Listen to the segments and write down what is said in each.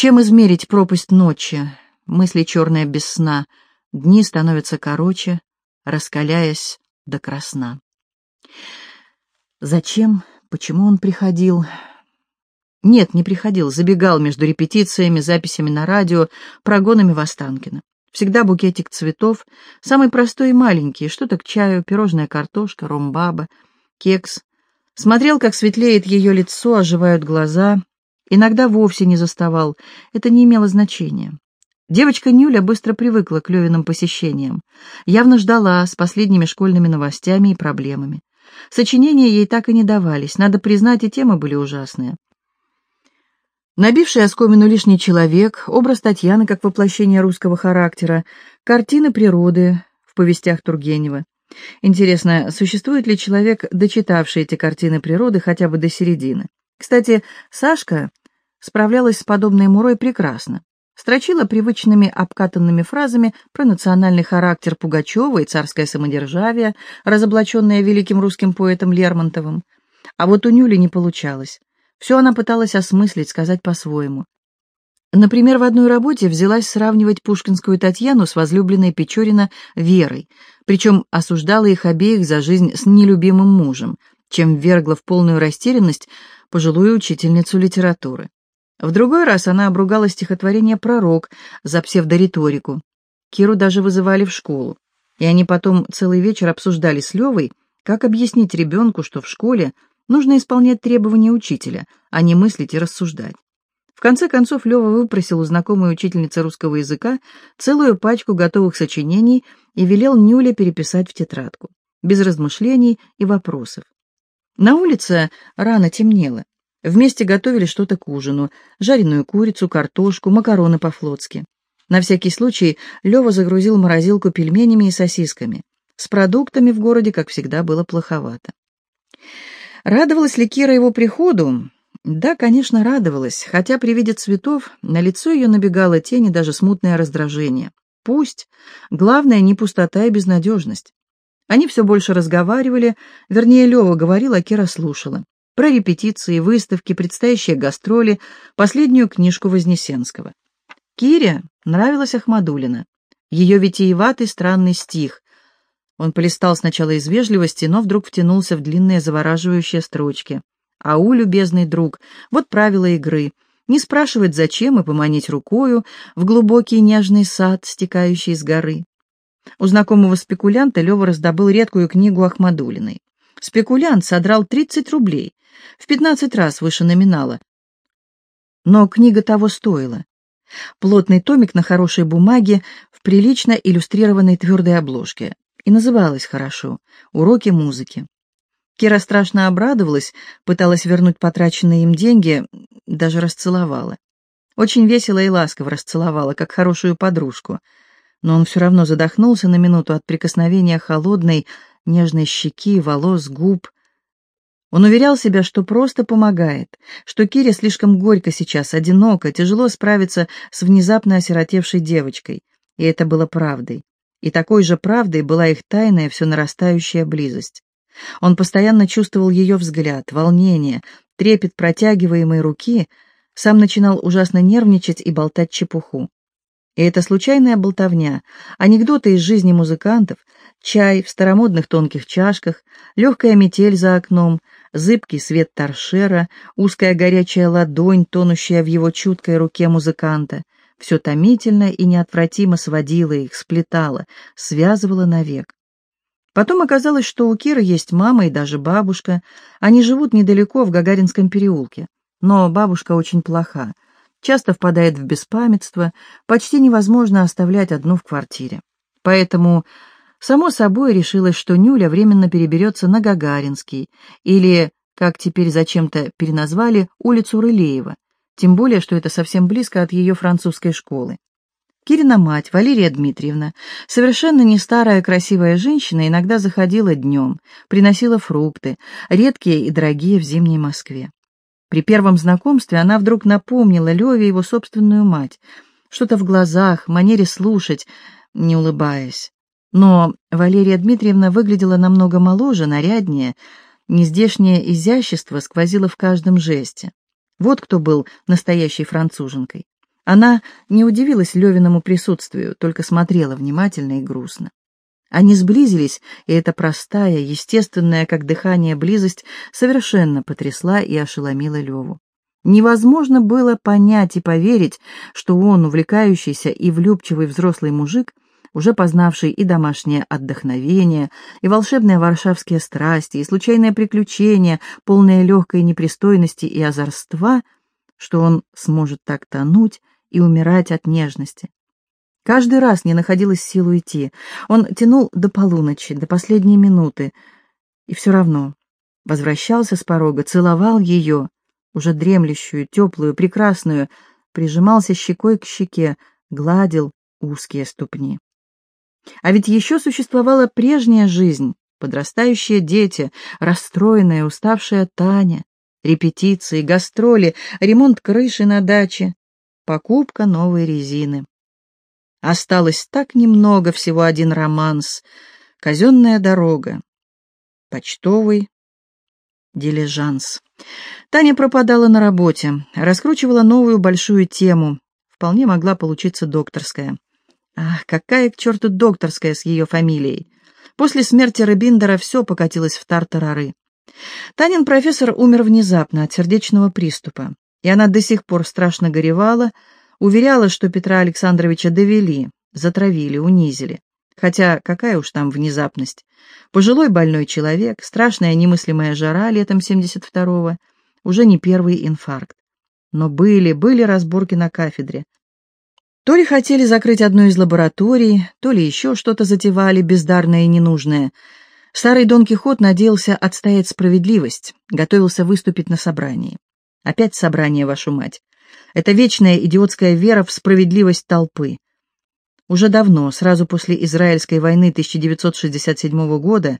Чем измерить пропасть ночи? Мысли черные без сна. Дни становятся короче, раскаляясь до красна. Зачем? Почему он приходил? Нет, не приходил, забегал между репетициями, записями на радио, прогонами в Останкино. Всегда букетик цветов, самый простой и маленький, что-то к чаю, пирожная картошка, ромбаба, кекс. Смотрел, как светлеет ее лицо, оживают глаза. Иногда вовсе не заставал, это не имело значения. Девочка Нюля быстро привыкла к Левиным посещениям. Явно ждала с последними школьными новостями и проблемами. Сочинения ей так и не давались, надо признать, и темы были ужасные. Набивший оскомину лишний человек, образ Татьяны как воплощение русского характера, картины природы в повестях Тургенева. Интересно, существует ли человек, дочитавший эти картины природы хотя бы до середины? Кстати, Сашка справлялась с подобной мурой прекрасно. Строчила привычными обкатанными фразами про национальный характер Пугачева и царское самодержавие, разоблаченное великим русским поэтом Лермонтовым. А вот у Нюли не получалось. Все она пыталась осмыслить, сказать по-своему. Например, в одной работе взялась сравнивать пушкинскую Татьяну с возлюбленной Печорина Верой, причем осуждала их обеих за жизнь с нелюбимым мужем, чем ввергла в полную растерянность пожилую учительницу литературы. В другой раз она обругала стихотворение «Пророк» за псевдориторику. Киру даже вызывали в школу, и они потом целый вечер обсуждали с Левой, как объяснить ребенку, что в школе Нужно исполнять требования учителя, а не мыслить и рассуждать. В конце концов, Лева выпросил у знакомой учительницы русского языка целую пачку готовых сочинений и велел Нюле переписать в тетрадку, без размышлений и вопросов. На улице рано темнело. Вместе готовили что-то к ужину, жареную курицу, картошку, макароны по-флотски. На всякий случай Лева загрузил морозилку пельменями и сосисками. С продуктами в городе, как всегда, было плоховато. Радовалась ли Кира его приходу? Да, конечно, радовалась, хотя при виде цветов на лицо ее набегала тень и даже смутное раздражение. Пусть. Главное не пустота и безнадежность. Они все больше разговаривали, вернее, Лева говорил, а Кира слушала. Про репетиции, выставки, предстоящие гастроли, последнюю книжку Вознесенского. Кире нравилась Ахмадулина. Ее витиеватый странный стих, он полистал сначала из вежливости, но вдруг втянулся в длинные завораживающие строчки. «Ау, любезный друг, вот правила игры. Не спрашивать, зачем, и поманить рукою в глубокий нежный сад, стекающий с горы». У знакомого спекулянта Лева раздобыл редкую книгу Ахмадулиной. Спекулянт содрал 30 рублей, в 15 раз выше номинала. Но книга того стоила. Плотный томик на хорошей бумаге в прилично иллюстрированной твердой обложке и называлась хорошо «Уроки музыки». Кира страшно обрадовалась, пыталась вернуть потраченные им деньги, даже расцеловала. Очень весело и ласково расцеловала, как хорошую подружку. Но он все равно задохнулся на минуту от прикосновения холодной, нежной щеки, волос, губ. Он уверял себя, что просто помогает, что Кире слишком горько сейчас, одиноко, тяжело справиться с внезапно осиротевшей девочкой. И это было правдой. И такой же правдой была их тайная, все нарастающая близость. Он постоянно чувствовал ее взгляд, волнение, трепет протягиваемой руки, сам начинал ужасно нервничать и болтать чепуху. И эта случайная болтовня, анекдоты из жизни музыкантов, чай в старомодных тонких чашках, легкая метель за окном, зыбкий свет торшера, узкая горячая ладонь, тонущая в его чуткой руке музыканта — все томительно и неотвратимо сводило их, сплетало, связывало навек. Потом оказалось, что у Киры есть мама и даже бабушка. Они живут недалеко, в Гагаринском переулке. Но бабушка очень плоха, часто впадает в беспамятство, почти невозможно оставлять одну в квартире. Поэтому, само собой, решилось, что Нюля временно переберется на Гагаринский, или, как теперь зачем-то переназвали, улицу Рылеева, тем более, что это совсем близко от ее французской школы. Кирина мать, Валерия Дмитриевна, совершенно не старая красивая женщина, иногда заходила днем, приносила фрукты, редкие и дорогие в зимней Москве. При первом знакомстве она вдруг напомнила Леве его собственную мать, что-то в глазах, манере слушать, не улыбаясь. Но Валерия Дмитриевна выглядела намного моложе, наряднее, нездешнее изящество сквозило в каждом жесте. Вот кто был настоящей француженкой. Она не удивилась Левиному присутствию, только смотрела внимательно и грустно. Они сблизились, и эта простая, естественная, как дыхание, близость совершенно потрясла и ошеломила Леву. Невозможно было понять и поверить, что он, увлекающийся и влюбчивый взрослый мужик, уже познавший и домашнее отдохновение, и волшебные варшавские страсти, и случайные приключения, полные легкой непристойности и озорства, что он сможет так тонуть и умирать от нежности. Каждый раз не находилось сил уйти. Он тянул до полуночи, до последней минуты, и все равно возвращался с порога, целовал ее, уже дремлющую, теплую, прекрасную, прижимался щекой к щеке, гладил узкие ступни. А ведь еще существовала прежняя жизнь, подрастающие дети, расстроенная, уставшая Таня, репетиции, гастроли, ремонт крыши на даче, покупка новой резины. Осталось так немного, всего один романс, казенная дорога, почтовый дилижанс. Таня пропадала на работе, раскручивала новую большую тему. Вполне могла получиться докторская. Ах, какая к черту докторская с ее фамилией. После смерти Рыбиндера все покатилось в тартарары. Танин профессор умер внезапно от сердечного приступа, и она до сих пор страшно горевала, уверяла, что Петра Александровича довели, затравили, унизили. Хотя какая уж там внезапность. Пожилой больной человек, страшная немыслимая жара летом 72-го, уже не первый инфаркт. Но были, были разборки на кафедре. То ли хотели закрыть одну из лабораторий, то ли еще что-то затевали, бездарное и ненужное. Старый Дон Кихот надеялся отстоять справедливость, готовился выступить на собрании. Опять собрание, вашу мать. Это вечная идиотская вера в справедливость толпы. Уже давно, сразу после Израильской войны 1967 года,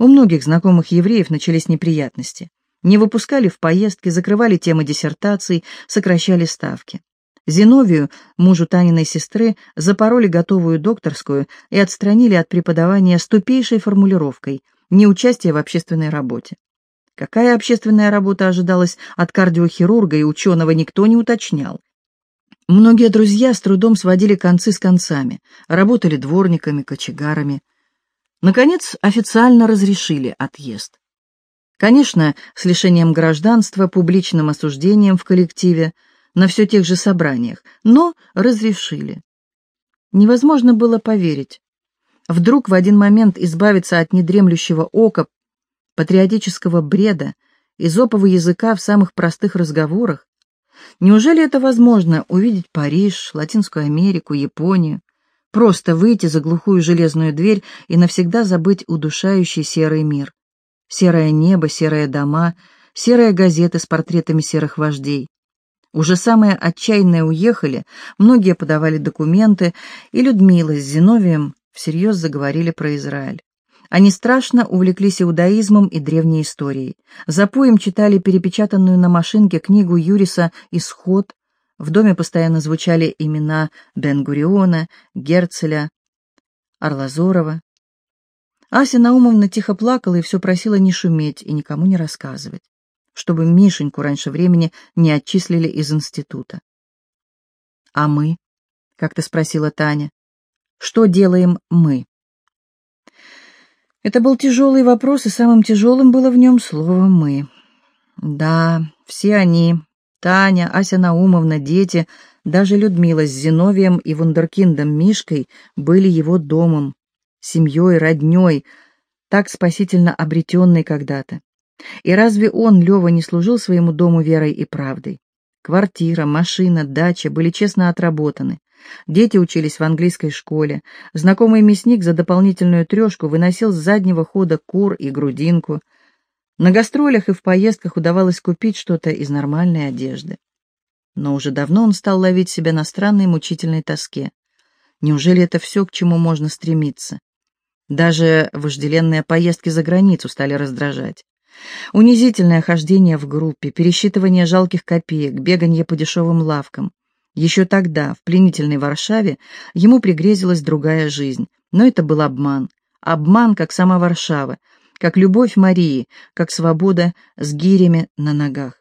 у многих знакомых евреев начались неприятности. Не выпускали в поездки, закрывали темы диссертаций, сокращали ставки. Зиновию, мужу Таниной сестры, запороли готовую докторскую и отстранили от преподавания с тупейшей формулировкой «неучастие в общественной работе». Какая общественная работа ожидалась от кардиохирурга и ученого, никто не уточнял. Многие друзья с трудом сводили концы с концами, работали дворниками, кочегарами. Наконец, официально разрешили отъезд. Конечно, с лишением гражданства, публичным осуждением в коллективе, на все тех же собраниях, но разрешили. Невозможно было поверить. Вдруг в один момент избавиться от недремлющего ока, патриотического бреда, изопового языка в самых простых разговорах, Неужели это возможно увидеть Париж, Латинскую Америку, Японию, просто выйти за глухую железную дверь и навсегда забыть удушающий серый мир? Серое небо, серые дома, серые газеты с портретами серых вождей. Уже самые отчаянные уехали, многие подавали документы, и Людмила с Зиновием всерьез заговорили про Израиль. Они страшно увлеклись иудаизмом и древней историей. За поем читали перепечатанную на машинке книгу Юриса «Исход». В доме постоянно звучали имена Бен-Гуриона, Герцеля, Арлазорова. Ася Наумовна тихо плакала и все просила не шуметь и никому не рассказывать, чтобы Мишеньку раньше времени не отчислили из института. «А мы?» — как-то спросила Таня. «Что делаем мы?» Это был тяжелый вопрос, и самым тяжелым было в нем слово «мы». Да, все они, Таня, Ася Наумовна, дети, даже Людмила с Зиновием и вундеркиндом Мишкой были его домом, семьей, родней, так спасительно обретенной когда-то. И разве он, Лева, не служил своему дому верой и правдой? Квартира, машина, дача были честно отработаны. Дети учились в английской школе. Знакомый мясник за дополнительную трешку выносил с заднего хода кур и грудинку. На гастролях и в поездках удавалось купить что-то из нормальной одежды. Но уже давно он стал ловить себя на странной мучительной тоске. Неужели это все, к чему можно стремиться? Даже вожделенные поездки за границу стали раздражать. Унизительное хождение в группе, пересчитывание жалких копеек, бегание по дешевым лавкам. Еще тогда, в пленительной Варшаве, ему пригрезилась другая жизнь, но это был обман. Обман, как сама Варшава, как любовь Марии, как свобода с гирями на ногах.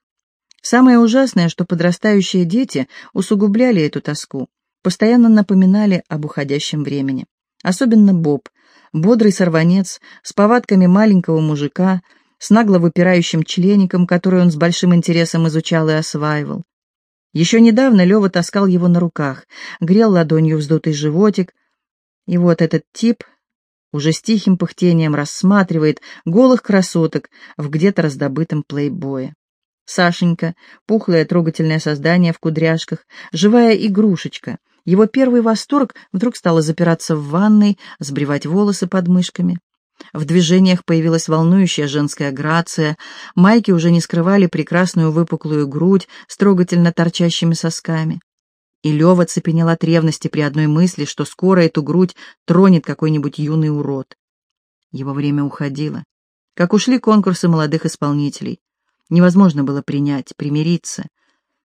Самое ужасное, что подрастающие дети усугубляли эту тоску, постоянно напоминали об уходящем времени. Особенно Боб, бодрый сорванец, с повадками маленького мужика, с нагло выпирающим члеником, который он с большим интересом изучал и осваивал. Еще недавно Лева таскал его на руках, грел ладонью вздутый животик, и вот этот тип уже с тихим пыхтением рассматривает голых красоток в где-то раздобытом плейбое. Сашенька, пухлое трогательное создание в кудряшках, живая игрушечка. Его первый восторг вдруг стало запираться в ванной, сбривать волосы под мышками. В движениях появилась волнующая женская грация, майки уже не скрывали прекрасную выпуклую грудь с трогательно торчащими сосками. И Лева цепенел от ревности при одной мысли, что скоро эту грудь тронет какой-нибудь юный урод. Его время уходило. Как ушли конкурсы молодых исполнителей. Невозможно было принять, примириться.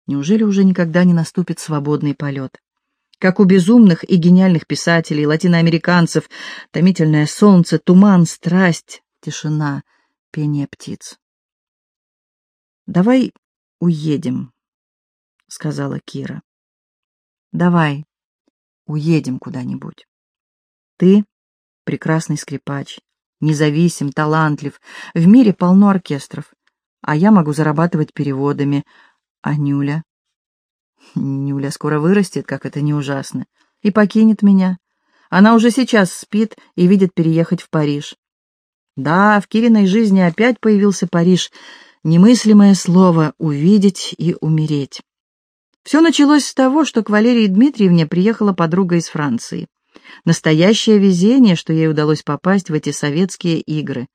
Неужели уже никогда не наступит свободный полет? Как у безумных и гениальных писателей, латиноамериканцев, томительное солнце, туман, страсть, тишина, пение птиц. «Давай уедем», — сказала Кира. «Давай уедем куда-нибудь. Ты — прекрасный скрипач, независим, талантлив, в мире полно оркестров а я могу зарабатывать переводами. А Нюля? Нюля скоро вырастет, как это не ужасно, и покинет меня. Она уже сейчас спит и видит переехать в Париж. Да, в Кириной жизни опять появился Париж, немыслимое слово «увидеть и умереть». Все началось с того, что к Валерии Дмитриевне приехала подруга из Франции. Настоящее везение, что ей удалось попасть в эти советские игры.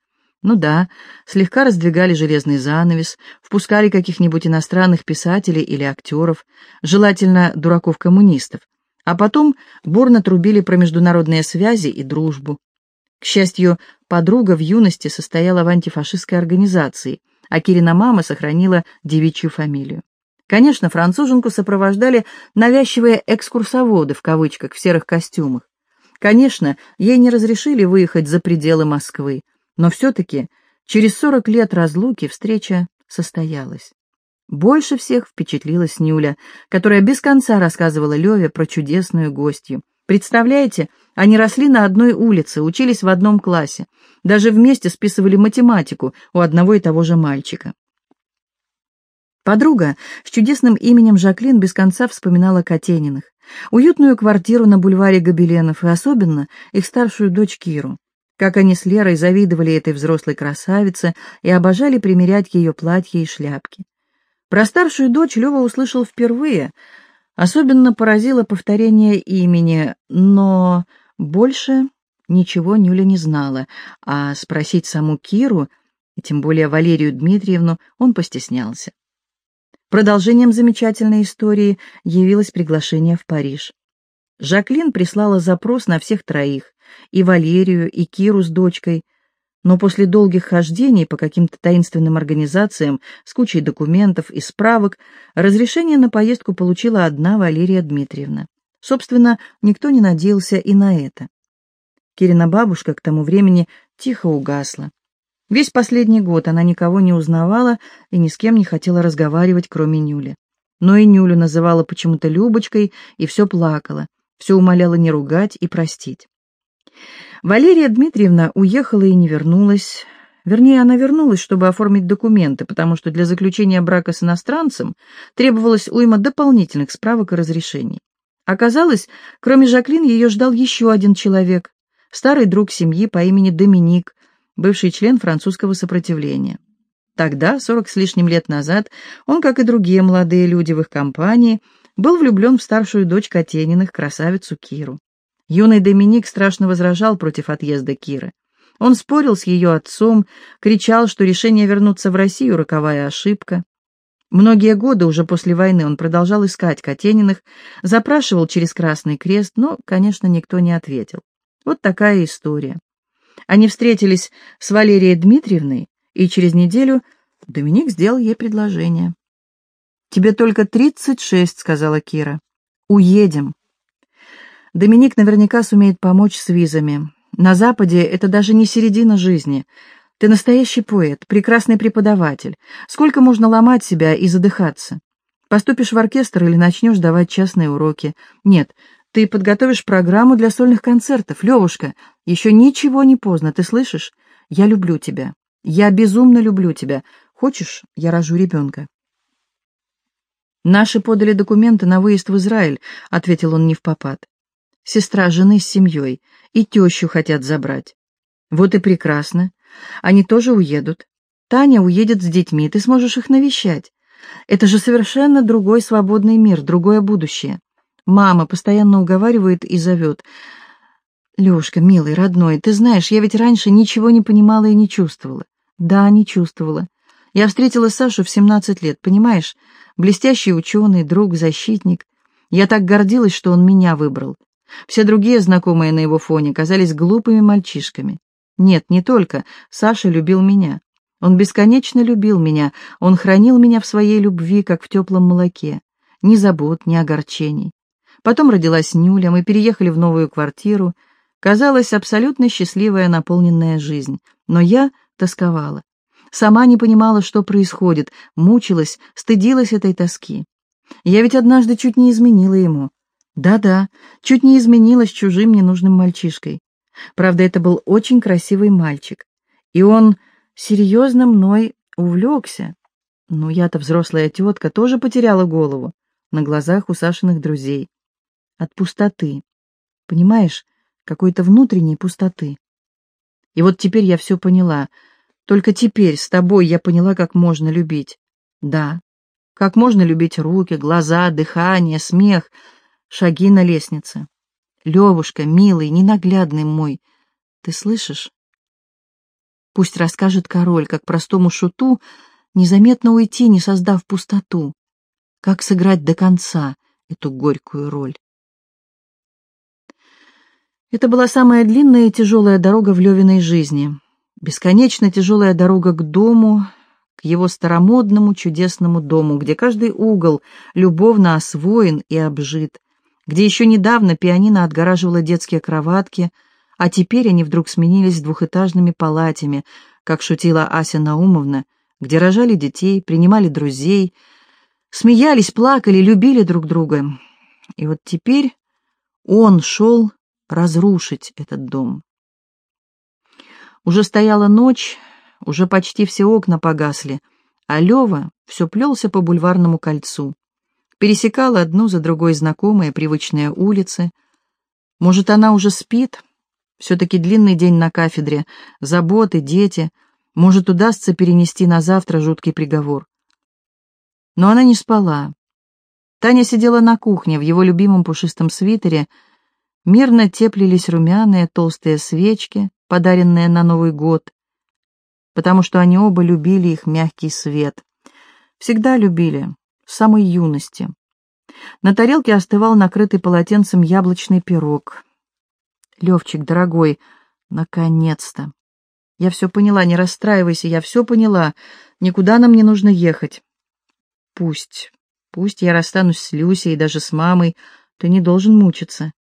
Ну да, слегка раздвигали железный занавес, впускали каких-нибудь иностранных писателей или актеров, желательно дураков-коммунистов, а потом бурно трубили про международные связи и дружбу. К счастью, подруга в юности состояла в антифашистской организации, а Кирина мама сохранила девичью фамилию. Конечно, француженку сопровождали навязчивые «экскурсоводы» в кавычках в серых костюмах. Конечно, ей не разрешили выехать за пределы Москвы, но все-таки через сорок лет разлуки встреча состоялась. Больше всех впечатлилась Нюля, которая без конца рассказывала Леве про чудесную гостью. Представляете, они росли на одной улице, учились в одном классе, даже вместе списывали математику у одного и того же мальчика. Подруга с чудесным именем Жаклин без конца вспоминала Катениных, уютную квартиру на бульваре Гобеленов и особенно их старшую дочь Киру. Как они с Лерой завидовали этой взрослой красавице и обожали примерять ее платья и шляпки. Про старшую дочь Лева услышал впервые. Особенно поразило повторение имени, но больше ничего Нюля не знала, а спросить саму Киру, и тем более Валерию Дмитриевну, он постеснялся. Продолжением замечательной истории явилось приглашение в Париж. Жаклин прислала запрос на всех троих, и Валерию, и Киру с дочкой, но после долгих хождений по каким-то таинственным организациям с кучей документов и справок разрешение на поездку получила одна Валерия Дмитриевна. Собственно, никто не надеялся и на это. Кирина бабушка к тому времени тихо угасла. Весь последний год она никого не узнавала и ни с кем не хотела разговаривать, кроме Нюли. Но и Нюлю называла почему-то Любочкой и все плакала, все умоляла не ругать и простить. Валерия Дмитриевна уехала и не вернулась. Вернее, она вернулась, чтобы оформить документы, потому что для заключения брака с иностранцем требовалось уйма дополнительных справок и разрешений. Оказалось, кроме Жаклин, ее ждал еще один человек, старый друг семьи по имени Доминик, бывший член французского сопротивления. Тогда, сорок с лишним лет назад, он, как и другие молодые люди в их компании, был влюблен в старшую дочь Катениных, красавицу Киру. Юный Доминик страшно возражал против отъезда Киры. Он спорил с ее отцом, кричал, что решение вернуться в Россию — роковая ошибка. Многие годы уже после войны он продолжал искать Катениных, запрашивал через Красный Крест, но, конечно, никто не ответил. Вот такая история. Они встретились с Валерией Дмитриевной, и через неделю Доминик сделал ей предложение. «Тебе только тридцать шесть», — сказала Кира. «Уедем». Доминик наверняка сумеет помочь с визами. На Западе это даже не середина жизни. Ты настоящий поэт, прекрасный преподаватель. Сколько можно ломать себя и задыхаться? Поступишь в оркестр или начнешь давать частные уроки? Нет, ты подготовишь программу для сольных концертов. Левушка, еще ничего не поздно, ты слышишь? Я люблю тебя. Я безумно люблю тебя. Хочешь, я рожу ребенка?» «Наши подали документы на выезд в Израиль», — ответил он не в попад. «Сестра жены с семьей, и тещу хотят забрать». «Вот и прекрасно. Они тоже уедут. Таня уедет с детьми, ты сможешь их навещать. Это же совершенно другой свободный мир, другое будущее. Мама постоянно уговаривает и зовет. «Лешка, милый, родной, ты знаешь, я ведь раньше ничего не понимала и не чувствовала». «Да, не чувствовала. Я встретила Сашу в 17 лет, понимаешь? Блестящий ученый, друг, защитник. Я так гордилась, что он меня выбрал. Все другие знакомые на его фоне казались глупыми мальчишками. Нет, не только. Саша любил меня. Он бесконечно любил меня. Он хранил меня в своей любви, как в теплом молоке. Ни забот, ни огорчений. Потом родилась Нюля, мы переехали в новую квартиру. Казалось, абсолютно счастливая, наполненная жизнь. Но я тосковала. Сама не понимала, что происходит, мучилась, стыдилась этой тоски. Я ведь однажды чуть не изменила ему. Да-да, чуть не изменилась чужим ненужным мальчишкой. Правда, это был очень красивый мальчик. И он серьезно мной увлекся. Ну, я-то взрослая тетка тоже потеряла голову на глазах у Сашиных друзей. От пустоты. Понимаешь, какой-то внутренней пустоты. И вот теперь я все поняла. Только теперь с тобой я поняла, как можно любить. Да, как можно любить руки, глаза, дыхание, смех, шаги на лестнице. Левушка, милый, ненаглядный мой, ты слышишь? Пусть расскажет король, как простому шуту незаметно уйти, не создав пустоту, как сыграть до конца эту горькую роль. Это была самая длинная и тяжелая дорога в Левиной жизни. Бесконечно тяжелая дорога к дому, к его старомодному чудесному дому, где каждый угол любовно освоен и обжит, где еще недавно пианино отгораживало детские кроватки, а теперь они вдруг сменились двухэтажными палатами, как шутила Ася Наумовна, где рожали детей, принимали друзей, смеялись, плакали, любили друг друга. И вот теперь он шел разрушить этот дом. Уже стояла ночь, уже почти все окна погасли, а Лева все плелся по бульварному кольцу пересекала одну за другой знакомые привычные улицы. Может, она уже спит? Все-таки длинный день на кафедре, заботы, дети. Может, удастся перенести на завтра жуткий приговор. Но она не спала. Таня сидела на кухне в его любимом пушистом свитере. Мирно теплились румяные толстые свечки, подаренные на Новый год, потому что они оба любили их мягкий свет. Всегда любили, самой юности. На тарелке остывал накрытый полотенцем яблочный пирог. «Левчик, дорогой, наконец-то!» «Я все поняла, не расстраивайся, я все поняла. Никуда нам не нужно ехать». «Пусть, пусть я расстанусь с Люсей и даже с мамой. Ты не должен мучиться.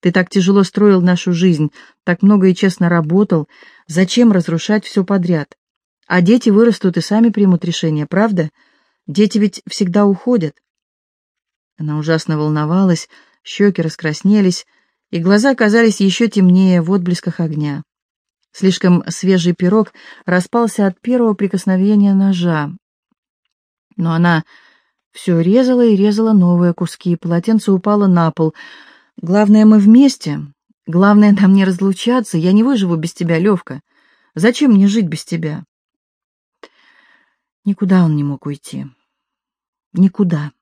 Ты так тяжело строил нашу жизнь, так много и честно работал. Зачем разрушать все подряд? А дети вырастут и сами примут решение, правда?» Дети ведь всегда уходят. Она ужасно волновалась, щеки раскраснелись, и глаза казались еще темнее в отблесках огня. Слишком свежий пирог распался от первого прикосновения ножа. Но она все резала и резала новые куски, полотенце упало на пол. «Главное, мы вместе. Главное, нам не разлучаться. Я не выживу без тебя, Левка. Зачем мне жить без тебя?» Никуда он не мог уйти. Никуда.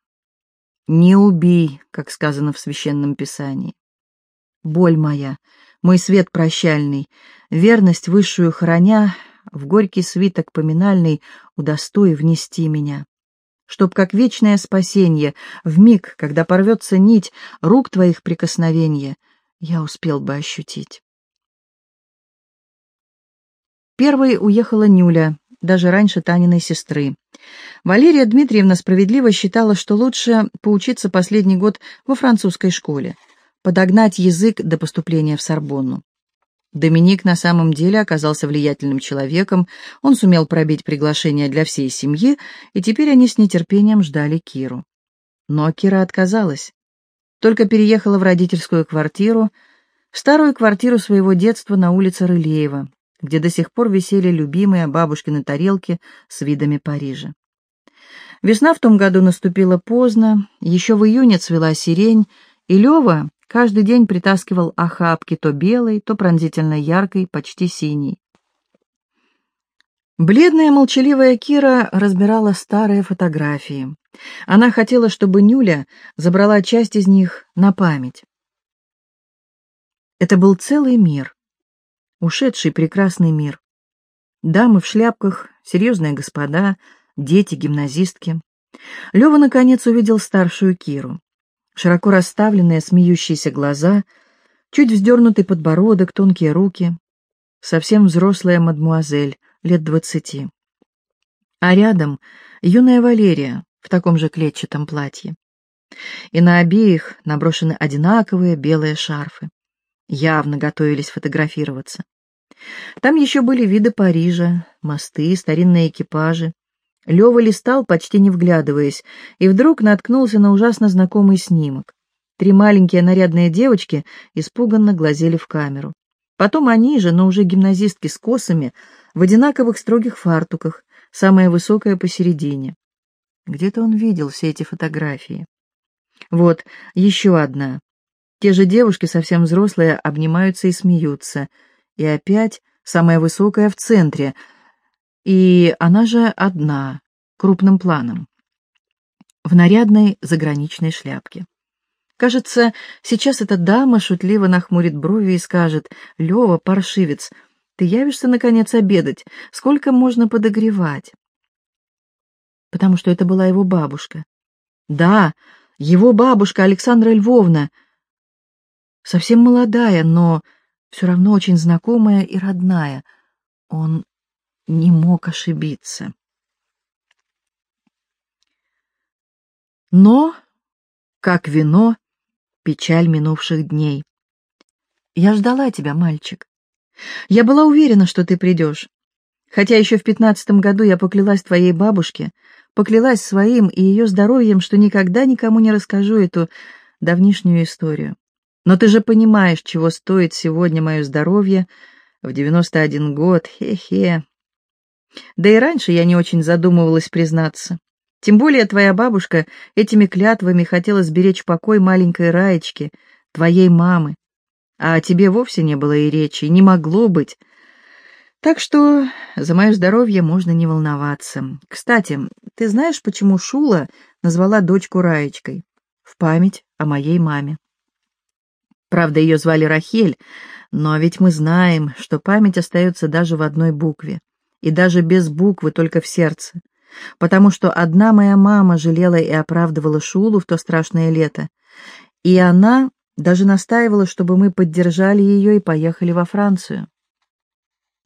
Не убей, как сказано в священном писании. Боль моя, мой свет прощальный, верность высшую храня, в горький свиток поминальный удостой внести меня. Чтоб как вечное спасенье, в миг, когда порвется нить рук твоих прикосновения, я успел бы ощутить. Первой уехала Нюля, даже раньше Таниной сестры. Валерия Дмитриевна справедливо считала, что лучше поучиться последний год во французской школе, подогнать язык до поступления в Сорбонну. Доминик на самом деле оказался влиятельным человеком, он сумел пробить приглашение для всей семьи, и теперь они с нетерпением ждали Киру. Но Кира отказалась. Только переехала в родительскую квартиру, старую квартиру своего детства на улице Рылеева, где до сих пор висели любимые бабушкины тарелки с видами Парижа. Весна в том году наступила поздно, еще в июне цвела сирень, и Лева каждый день притаскивал охапки то белой, то пронзительно яркой, почти синей. Бледная молчаливая Кира разбирала старые фотографии. Она хотела, чтобы Нюля забрала часть из них на память. Это был целый мир, ушедший прекрасный мир. Дамы в шляпках, серьезные господа, дети, гимназистки. Лева, наконец, увидел старшую Киру. Широко расставленные, смеющиеся глаза, чуть вздернутый подбородок, тонкие руки. Совсем взрослая мадмуазель, лет двадцати. А рядом юная Валерия в таком же клетчатом платье. И на обеих наброшены одинаковые белые шарфы. Явно готовились фотографироваться. Там еще были виды Парижа, мосты, старинные экипажи, Лева листал, почти не вглядываясь, и вдруг наткнулся на ужасно знакомый снимок. Три маленькие нарядные девочки испуганно глазели в камеру. Потом они же, но уже гимназистки с косами, в одинаковых строгих фартуках, самая высокая посередине. Где-то он видел все эти фотографии. Вот, еще одна. Те же девушки, совсем взрослые, обнимаются и смеются. И опять самая высокая в центре — и она же одна, крупным планом, в нарядной заграничной шляпке. Кажется, сейчас эта дама шутливо нахмурит брови и скажет, «Лева, паршивец, ты явишься, наконец, обедать? Сколько можно подогревать?» Потому что это была его бабушка. Да, его бабушка Александра Львовна, совсем молодая, но все равно очень знакомая и родная. Он не мог ошибиться. Но, как вино, печаль минувших дней. Я ждала тебя, мальчик. Я была уверена, что ты придешь. Хотя еще в пятнадцатом году я поклялась твоей бабушке, поклялась своим и ее здоровьем, что никогда никому не расскажу эту давнишнюю историю. Но ты же понимаешь, чего стоит сегодня мое здоровье в девяносто один год, хе-хе. Да и раньше я не очень задумывалась признаться. Тем более твоя бабушка этими клятвами хотела сберечь покой маленькой Раечки, твоей мамы. А о тебе вовсе не было и речи, не могло быть. Так что за мое здоровье можно не волноваться. Кстати, ты знаешь, почему Шула назвала дочку Раечкой? В память о моей маме. Правда, ее звали Рахель, но ведь мы знаем, что память остается даже в одной букве и даже без буквы, только в сердце. Потому что одна моя мама жалела и оправдывала Шулу в то страшное лето, и она даже настаивала, чтобы мы поддержали ее и поехали во Францию.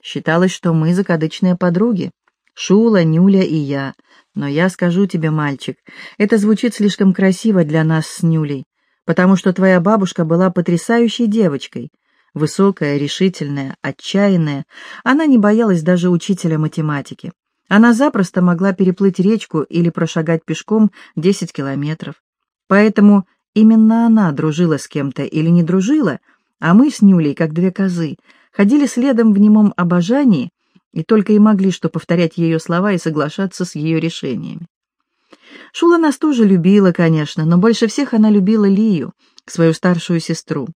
Считалось, что мы закадычные подруги, Шула, Нюля и я. Но я скажу тебе, мальчик, это звучит слишком красиво для нас с Нюлей, потому что твоя бабушка была потрясающей девочкой — Высокая, решительная, отчаянная, она не боялась даже учителя математики. Она запросто могла переплыть речку или прошагать пешком 10 километров. Поэтому именно она дружила с кем-то или не дружила, а мы с Нюлей, как две козы, ходили следом в немом обожании и только и могли что повторять ее слова и соглашаться с ее решениями. Шула нас тоже любила, конечно, но больше всех она любила Лию, свою старшую сестру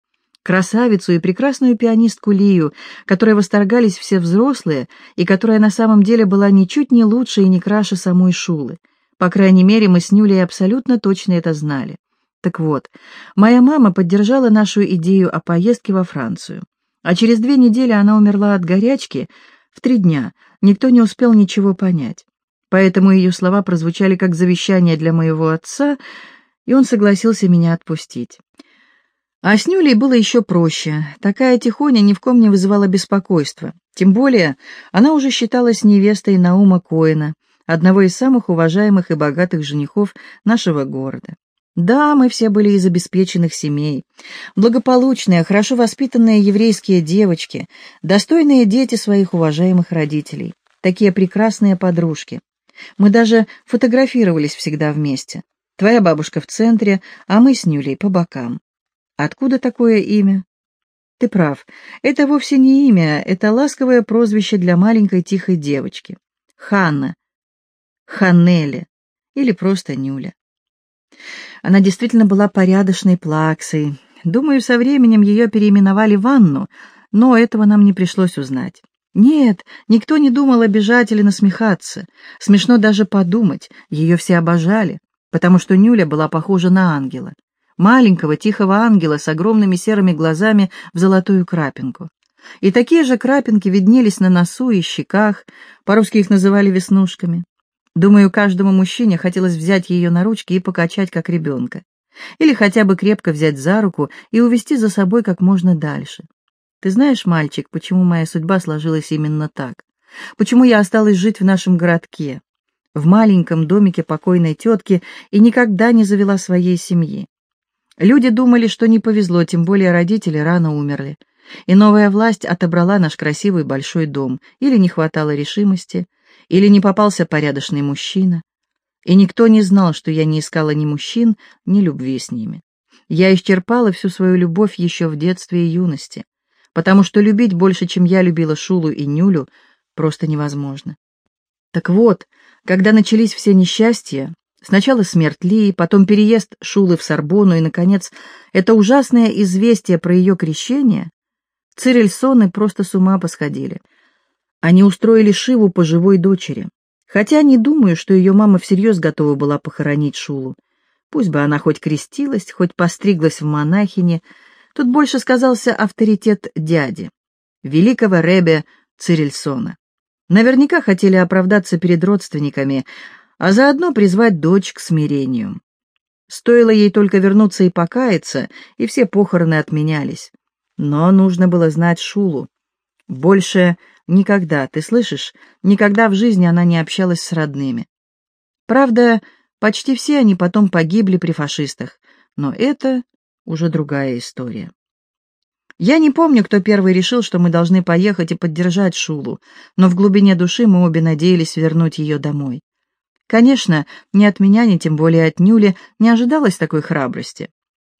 красавицу и прекрасную пианистку Лию, которой восторгались все взрослые и которая на самом деле была ничуть не лучше и не краше самой Шулы. По крайней мере, мы с Нюлей абсолютно точно это знали. Так вот, моя мама поддержала нашу идею о поездке во Францию. А через две недели она умерла от горячки, в три дня, никто не успел ничего понять. Поэтому ее слова прозвучали как завещание для моего отца, и он согласился меня отпустить. А с Нюлей было еще проще. Такая тихоня ни в ком не вызывала беспокойства. Тем более она уже считалась невестой Наума Коэна, одного из самых уважаемых и богатых женихов нашего города. Да, мы все были из обеспеченных семей. Благополучные, хорошо воспитанные еврейские девочки, достойные дети своих уважаемых родителей. Такие прекрасные подружки. Мы даже фотографировались всегда вместе. Твоя бабушка в центре, а мы с Нюлей по бокам. Откуда такое имя? Ты прав, это вовсе не имя, это ласковое прозвище для маленькой тихой девочки. Ханна, Ханнелли или просто Нюля. Она действительно была порядочной плаксой. Думаю, со временем ее переименовали в Анну, но этого нам не пришлось узнать. Нет, никто не думал обижать или насмехаться. Смешно даже подумать, ее все обожали, потому что Нюля была похожа на ангела. Маленького, тихого ангела с огромными серыми глазами в золотую крапинку. И такие же крапинки виднелись на носу и щеках, по-русски их называли веснушками. Думаю, каждому мужчине хотелось взять ее на ручки и покачать, как ребенка. Или хотя бы крепко взять за руку и увести за собой как можно дальше. Ты знаешь, мальчик, почему моя судьба сложилась именно так? Почему я осталась жить в нашем городке, в маленьком домике покойной тетки и никогда не завела своей семьи? Люди думали, что не повезло, тем более родители рано умерли. И новая власть отобрала наш красивый большой дом, или не хватало решимости, или не попался порядочный мужчина. И никто не знал, что я не искала ни мужчин, ни любви с ними. Я исчерпала всю свою любовь еще в детстве и юности, потому что любить больше, чем я любила Шулу и Нюлю, просто невозможно. Так вот, когда начались все несчастья, сначала смерть Ли, потом переезд Шулы в Сорбону и, наконец, это ужасное известие про ее крещение, Цирельсоны просто с ума посходили — они устроили Шиву по живой дочери. Хотя не думаю, что ее мама всерьез готова была похоронить Шулу. Пусть бы она хоть крестилась, хоть постриглась в монахине, тут больше сказался авторитет дяди, великого Ребе Цирильсона. Наверняка хотели оправдаться перед родственниками, а заодно призвать дочь к смирению. Стоило ей только вернуться и покаяться, и все похороны отменялись. Но нужно было знать Шулу. Больше Никогда, ты слышишь, никогда в жизни она не общалась с родными. Правда, почти все они потом погибли при фашистах, но это уже другая история. Я не помню, кто первый решил, что мы должны поехать и поддержать Шулу, но в глубине души мы обе надеялись вернуть ее домой. Конечно, ни от меня, ни тем более от Нюли не ожидалось такой храбрости.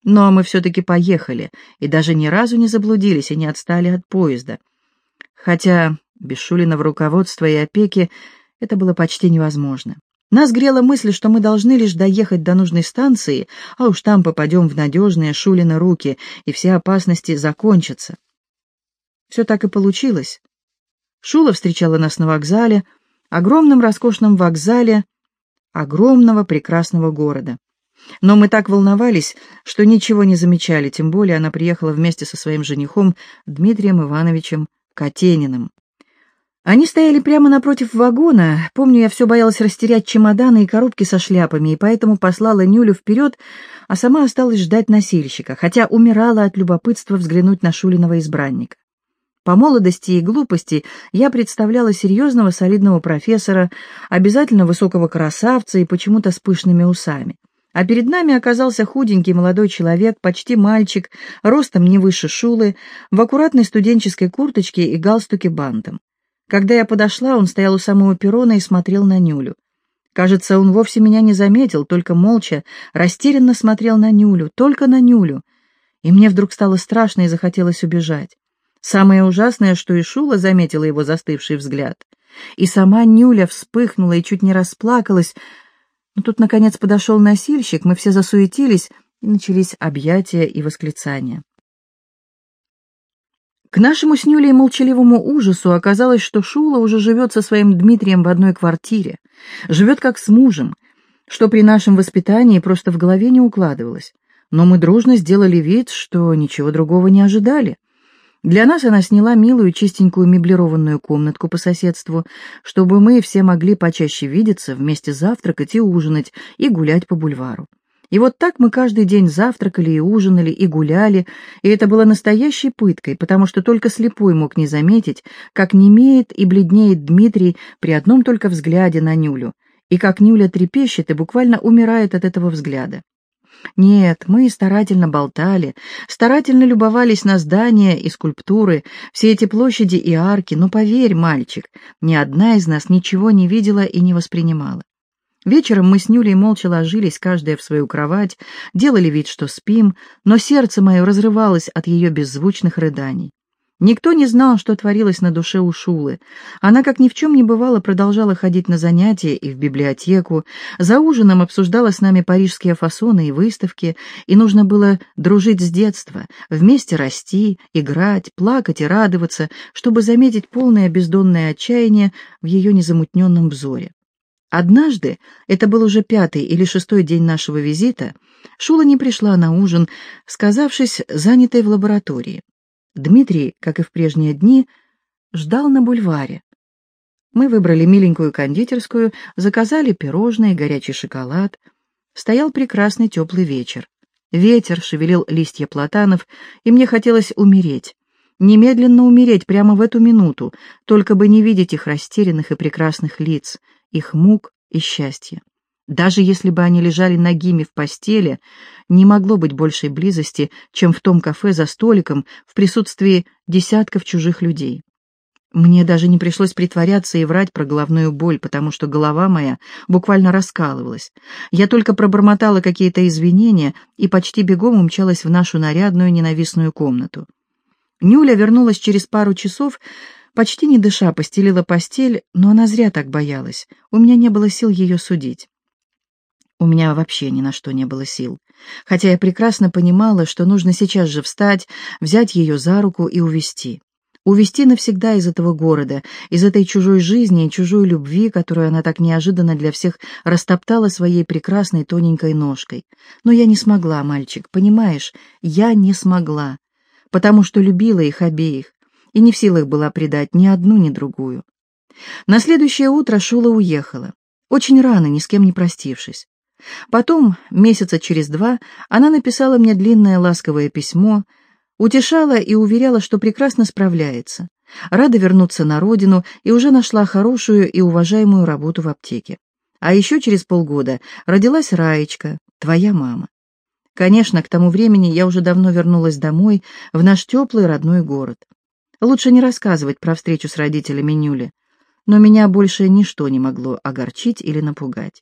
Но мы все-таки поехали, и даже ни разу не заблудились и не отстали от поезда — Хотя без Шулиного руководства и опеки это было почти невозможно. Нас грела мысль, что мы должны лишь доехать до нужной станции, а уж там попадем в надежные Шулины руки, и все опасности закончатся. Все так и получилось. Шула встречала нас на вокзале, огромном роскошном вокзале огромного прекрасного города. Но мы так волновались, что ничего не замечали, тем более она приехала вместе со своим женихом Дмитрием Ивановичем Катениным. Они стояли прямо напротив вагона. Помню, я все боялась растерять чемоданы и коробки со шляпами, и поэтому послала Нюлю вперед, а сама осталась ждать носильщика, хотя умирала от любопытства взглянуть на Шулиного избранника. По молодости и глупости я представляла серьезного солидного профессора, обязательно высокого красавца и почему-то с пышными усами а перед нами оказался худенький молодой человек, почти мальчик, ростом не выше Шулы, в аккуратной студенческой курточке и галстуке бантом. Когда я подошла, он стоял у самого перрона и смотрел на Нюлю. Кажется, он вовсе меня не заметил, только молча, растерянно смотрел на Нюлю, только на Нюлю. И мне вдруг стало страшно и захотелось убежать. Самое ужасное, что и Шула заметила его застывший взгляд. И сама Нюля вспыхнула и чуть не расплакалась, но тут, наконец, подошел носильщик, мы все засуетились, и начались объятия и восклицания. К нашему с Нюлей молчаливому ужасу оказалось, что Шула уже живет со своим Дмитрием в одной квартире, живет как с мужем, что при нашем воспитании просто в голове не укладывалось. Но мы дружно сделали вид, что ничего другого не ожидали. Для нас она сняла милую чистенькую меблированную комнатку по соседству, чтобы мы все могли почаще видеться, вместе завтракать и ужинать, и гулять по бульвару. И вот так мы каждый день завтракали и ужинали, и гуляли, и это было настоящей пыткой, потому что только слепой мог не заметить, как немеет и бледнеет Дмитрий при одном только взгляде на Нюлю, и как Нюля трепещет и буквально умирает от этого взгляда. Нет, мы старательно болтали, старательно любовались на здания и скульптуры, все эти площади и арки, но поверь, мальчик, ни одна из нас ничего не видела и не воспринимала. Вечером мы с Нюлей молча ложились, каждая в свою кровать, делали вид, что спим, но сердце мое разрывалось от ее беззвучных рыданий. Никто не знал, что творилось на душе у Шулы. Она, как ни в чем не бывало, продолжала ходить на занятия и в библиотеку. За ужином обсуждала с нами парижские фасоны и выставки, и нужно было дружить с детства, вместе расти, играть, плакать и радоваться, чтобы заметить полное бездонное отчаяние в ее незамутненном взоре. Однажды, это был уже пятый или шестой день нашего визита, Шула не пришла на ужин, сказавшись занятой в лаборатории. Дмитрий, как и в прежние дни, ждал на бульваре. Мы выбрали миленькую кондитерскую, заказали пирожные, горячий шоколад. Стоял прекрасный теплый вечер. Ветер шевелил листья платанов, и мне хотелось умереть. Немедленно умереть прямо в эту минуту, только бы не видеть их растерянных и прекрасных лиц, их мук и счастья. Даже если бы они лежали нагими в постели, не могло быть большей близости, чем в том кафе за столиком в присутствии десятков чужих людей. Мне даже не пришлось притворяться и врать про головную боль, потому что голова моя буквально раскалывалась. Я только пробормотала какие-то извинения и почти бегом умчалась в нашу нарядную ненавистную комнату. Нюля вернулась через пару часов, почти не дыша, постелила постель, но она зря так боялась. У меня не было сил ее судить. У меня вообще ни на что не было сил, хотя я прекрасно понимала, что нужно сейчас же встать, взять ее за руку и увести. Увести навсегда из этого города, из этой чужой жизни и чужой любви, которую она так неожиданно для всех растоптала своей прекрасной тоненькой ножкой. Но я не смогла, мальчик, понимаешь, я не смогла, потому что любила их обеих и не в силах была предать ни одну, ни другую. На следующее утро Шула уехала, очень рано, ни с кем не простившись. Потом, месяца через два, она написала мне длинное ласковое письмо, утешала и уверяла, что прекрасно справляется, рада вернуться на родину и уже нашла хорошую и уважаемую работу в аптеке. А еще через полгода родилась Раечка, твоя мама. Конечно, к тому времени я уже давно вернулась домой, в наш теплый родной город. Лучше не рассказывать про встречу с родителями Нюли, но меня больше ничто не могло огорчить или напугать.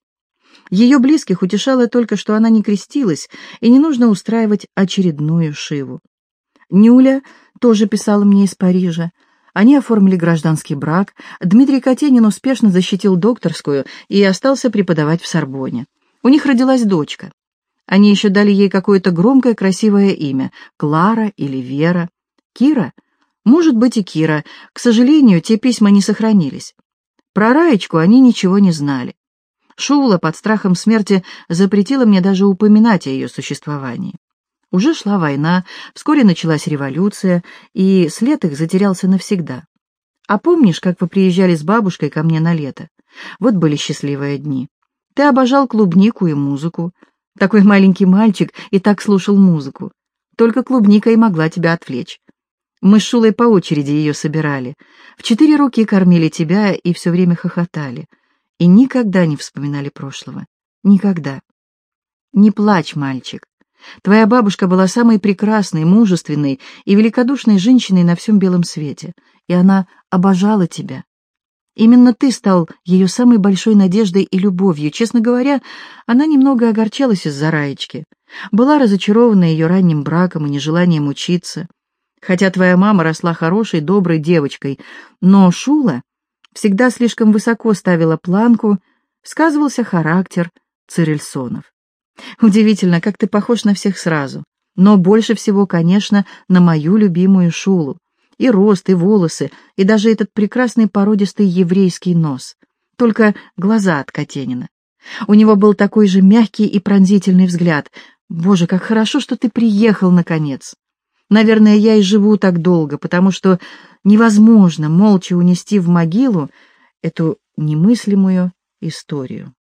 Ее близких утешало только, что она не крестилась, и не нужно устраивать очередную шиву. Нюля тоже писала мне из Парижа. Они оформили гражданский брак, Дмитрий Катенин успешно защитил докторскую и остался преподавать в Сорбоне. У них родилась дочка. Они еще дали ей какое-то громкое красивое имя — Клара или Вера. Кира? Может быть и Кира. К сожалению, те письма не сохранились. Про Раечку они ничего не знали. Шула под страхом смерти запретила мне даже упоминать о ее существовании. Уже шла война, вскоре началась революция, и след их затерялся навсегда. А помнишь, как вы приезжали с бабушкой ко мне на лето? Вот были счастливые дни. Ты обожал клубнику и музыку. Такой маленький мальчик и так слушал музыку. Только клубника и могла тебя отвлечь. Мы с Шулой по очереди ее собирали. В четыре руки кормили тебя и все время хохотали и никогда не вспоминали прошлого. Никогда. Не плачь, мальчик. Твоя бабушка была самой прекрасной, мужественной и великодушной женщиной на всем белом свете, и она обожала тебя. Именно ты стал ее самой большой надеждой и любовью. Честно говоря, она немного огорчалась из-за Раечки. Была разочарована ее ранним браком и нежеланием учиться. Хотя твоя мама росла хорошей, доброй девочкой, но Шула всегда слишком высоко ставила планку, сказывался характер Цирильсонов. Удивительно, как ты похож на всех сразу, но больше всего, конечно, на мою любимую Шулу. И рост, и волосы, и даже этот прекрасный породистый еврейский нос. Только глаза от Катенина. У него был такой же мягкий и пронзительный взгляд. Боже, как хорошо, что ты приехал, наконец. Наверное, я и живу так долго, потому что невозможно молча унести в могилу эту немыслимую историю.